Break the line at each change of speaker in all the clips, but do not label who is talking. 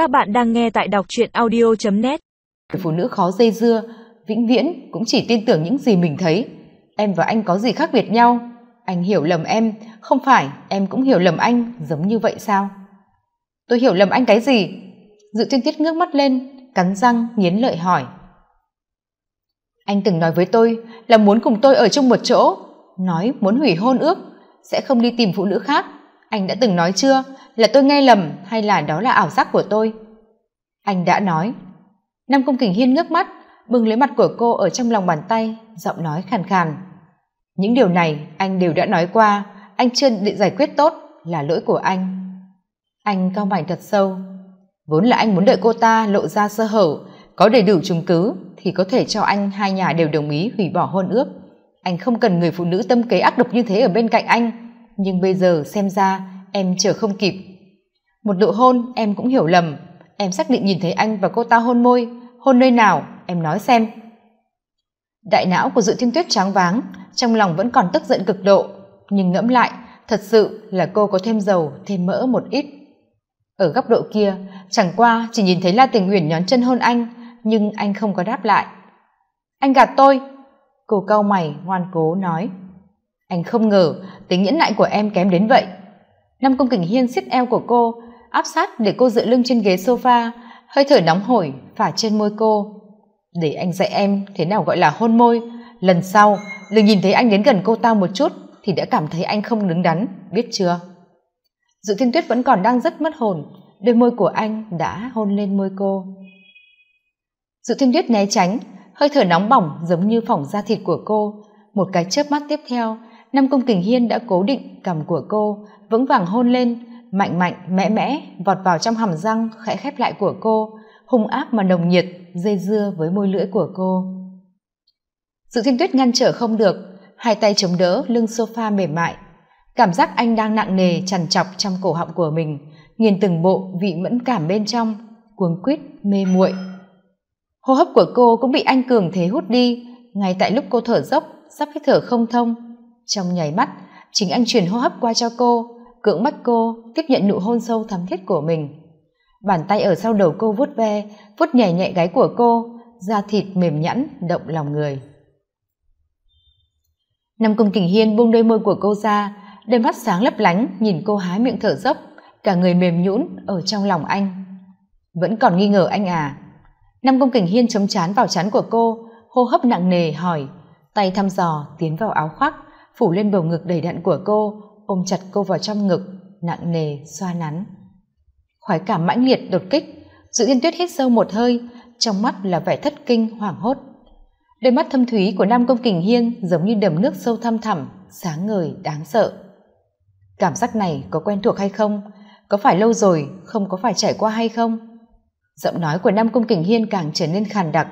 Các bạn đang nghe tại đọc truyện audio.net
Phụ nữ khó dây dưa, vĩnh viễn cũng chỉ tin tưởng những gì mình thấy. Em và anh có gì khác biệt nhau? Anh hiểu lầm em, không phải em cũng hiểu lầm anh, giống như vậy sao? Tôi hiểu lầm anh cái gì? Dự tiên tiết ngước mắt lên, cắn răng, nghiến lợi hỏi. Anh từng nói với tôi là muốn cùng tôi ở chung một chỗ, nói muốn hủy hôn ước, sẽ không đi tìm phụ nữ khác. Anh đã từng nói chưa, là tôi nghe lầm hay là đó là ảo giác của tôi? Anh đã nói. Nam Công Kình Hiên ngước mắt, bưng lấy mặt của cô ở trong lòng bàn tay, giọng nói khàn khàn. Những điều này anh đều đã nói qua, anh chưa định giải quyết tốt, là lỗi của anh. Anh cao mày thật sâu. Vốn là anh muốn đợi cô ta lộ ra sơ hở, có đầy đủ chứng cứ thì có thể cho anh hai nhà đều đồng ý hủy bỏ hôn ước anh không cần người phụ nữ tâm kế ác độc như thế ở bên cạnh anh nhưng bây giờ xem ra em chờ không kịp. Một nụ hôn em cũng hiểu lầm. Em xác định nhìn thấy anh và cô ta hôn môi. Hôn nơi nào? Em nói xem. Đại não của dự thiên tuyết tráng váng, trong lòng vẫn còn tức giận cực độ. Nhưng ngẫm lại, thật sự là cô có thêm dầu, thêm mỡ một ít. Ở góc độ kia, chẳng qua chỉ nhìn thấy la tình uyển nhón chân hôn anh, nhưng anh không có đáp lại. Anh gạt tôi! Cô cau mày, ngoan cố nói anh không ngờ tính nhẫn nại của em kém đến vậy. Năm công kình hiên siết eo của cô, áp sát để cô dựa lưng trên ghế sofa, hơi thở nóng hổi phả trên môi cô. Để anh dạy em thế nào gọi là hôn môi, lần sau đừng nhìn thấy anh đến gần cô ta một chút thì đã cảm thấy anh không đứng đắn, biết chưa? Dự thiên tuyết vẫn còn đang rất mất hồn, đôi môi của anh đã hôn lên môi cô. Dự thiên tuyết né tránh, hơi thở nóng bỏng giống như phỏng da thịt của cô. Một cái chớp mắt tiếp theo năm công kình hiên đã cố định cằm của cô, vững vàng hôn lên, mạnh mạnh, mẽ mẽ, vọt vào trong hàm răng, khẽ khép lại của cô, hung ác mà nồng nhiệt, dây dưa với môi lưỡi của cô. Sự thiên tuyết ngăn trở không được, hai tay chống đỡ, lưng sofa mềm mại. Cảm giác anh đang nặng nề, trằn trọc trong cổ họng của mình, nghiền từng bộ vị mẫn cảm bên trong, cuống quýt, mê muội. Hô hấp của cô cũng bị anh cường thế hút đi, ngay tại lúc cô thở dốc, sắp hít thở không thông trong nháy mắt. Chính anh truyền hô hấp qua cho cô, cưỡng bắt cô, tiếp nhận nụ hôn sâu thắm thiết của mình. Bàn tay ở sau đầu cô vuốt ve, vuốt nhẹ nhẹ gáy của cô, da thịt mềm nhẵn, động lòng người. Năm công kình hiên buông đôi môi của cô ra, đôi mắt sáng lấp lánh nhìn cô hái miệng thở dốc, cả người mềm nhũn ở trong lòng anh. Vẫn còn nghi ngờ anh à? Năm công kình hiên chống chán vào chán của cô, hô hấp nặng nề hỏi, tay thăm dò tiến vào áo khoác phủ lên bầu ngực đầy đặn của cô, ôm chặt cô vào trong ngực, nặng nề, xoa nắn. Khoái cảm mãnh liệt đột kích, dự yên tuyết hít sâu một hơi, trong mắt là vẻ thất kinh, hoảng hốt. Đôi mắt thâm thúy của nam công kình hiên giống như đầm nước sâu thăm thẳm, sáng ngời, đáng sợ. Cảm giác này có quen thuộc hay không? Có phải lâu rồi không có phải trải qua hay không? Giọng nói của nam công kình hiên càng trở nên khàn đặc,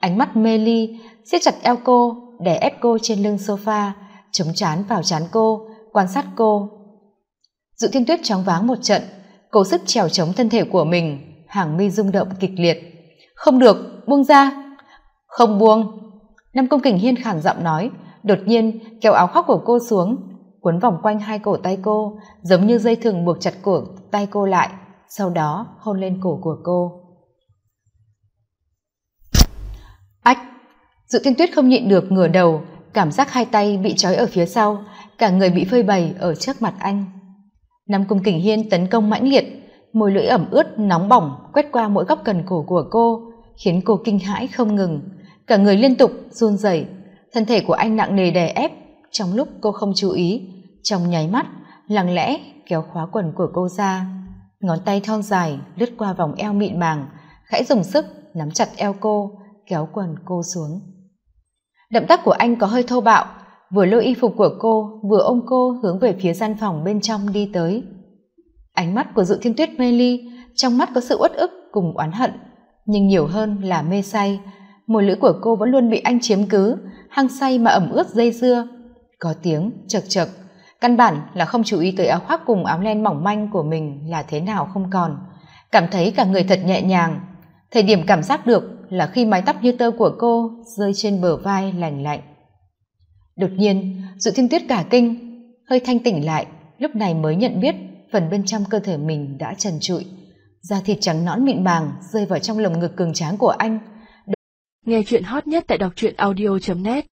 ánh mắt mê ly, siết chặt eo cô, đè ép cô trên lưng sofa chống chán vào chán cô, quan sát cô. Dự thiên tuyết chóng váng một trận, cố sức trèo chống thân thể của mình, hàng mi rung động kịch liệt. Không được, buông ra. Không buông. Nam công kình hiên khản giọng nói, đột nhiên kéo áo khoác của cô xuống, cuốn vòng quanh hai cổ tay cô, giống như dây thừng buộc chặt cổ tay cô lại, sau đó hôn lên cổ của cô. Ách! Dự thiên tuyết không nhịn được ngửa đầu cảm giác hai tay bị trói ở phía sau, cả người bị phơi bày ở trước mặt anh. Năm cung kình hiên tấn công mãnh liệt, môi lưỡi ẩm ướt nóng bỏng quét qua mỗi góc cần cổ của cô, khiến cô kinh hãi không ngừng. Cả người liên tục run rẩy, thân thể của anh nặng nề đè ép. Trong lúc cô không chú ý, trong nháy mắt, lặng lẽ kéo khóa quần của cô ra. Ngón tay thon dài lướt qua vòng eo mịn màng, khẽ dùng sức nắm chặt eo cô, kéo quần cô xuống động tác của anh có hơi thô bạo. Vừa lôi y phục của cô, vừa ôm cô hướng về phía gian phòng bên trong đi tới. Ánh mắt của dự thiên tuyết mê ly, trong mắt có sự uất ức cùng oán hận. Nhưng nhiều hơn là mê say. Môi lưỡi của cô vẫn luôn bị anh chiếm cứ, hăng say mà ẩm ướt dây dưa. Có tiếng chật chật. Căn bản là không chú ý tới áo khoác cùng áo len mỏng manh của mình là thế nào không còn. Cảm thấy cả người thật nhẹ nhàng thời điểm cảm giác được là khi mái tóc như tơ của cô rơi trên bờ vai lành lạnh. Đột nhiên dự thiên tuyết cả kinh, hơi thanh tỉnh lại, lúc này mới nhận biết phần bên trong cơ thể mình đã trần trụi. Da thịt trắng nõn mịn màng rơi vào trong lồng ngực cường tráng của anh.
Nghe chuyện hot nhất tại đọc truyện audio net.